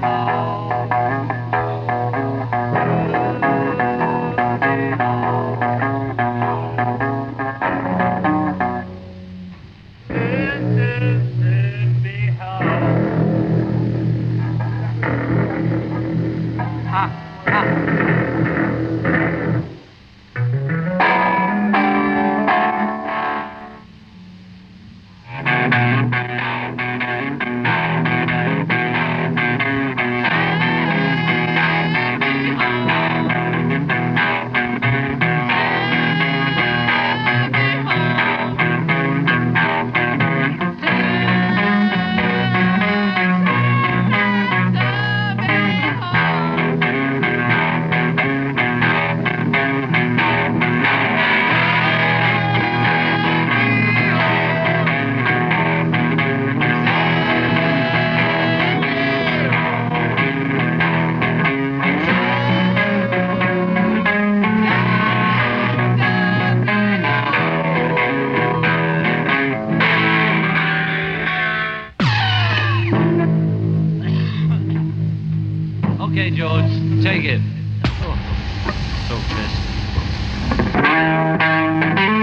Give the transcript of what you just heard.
Thank you. Okay, George, take it. Oh, so pissed.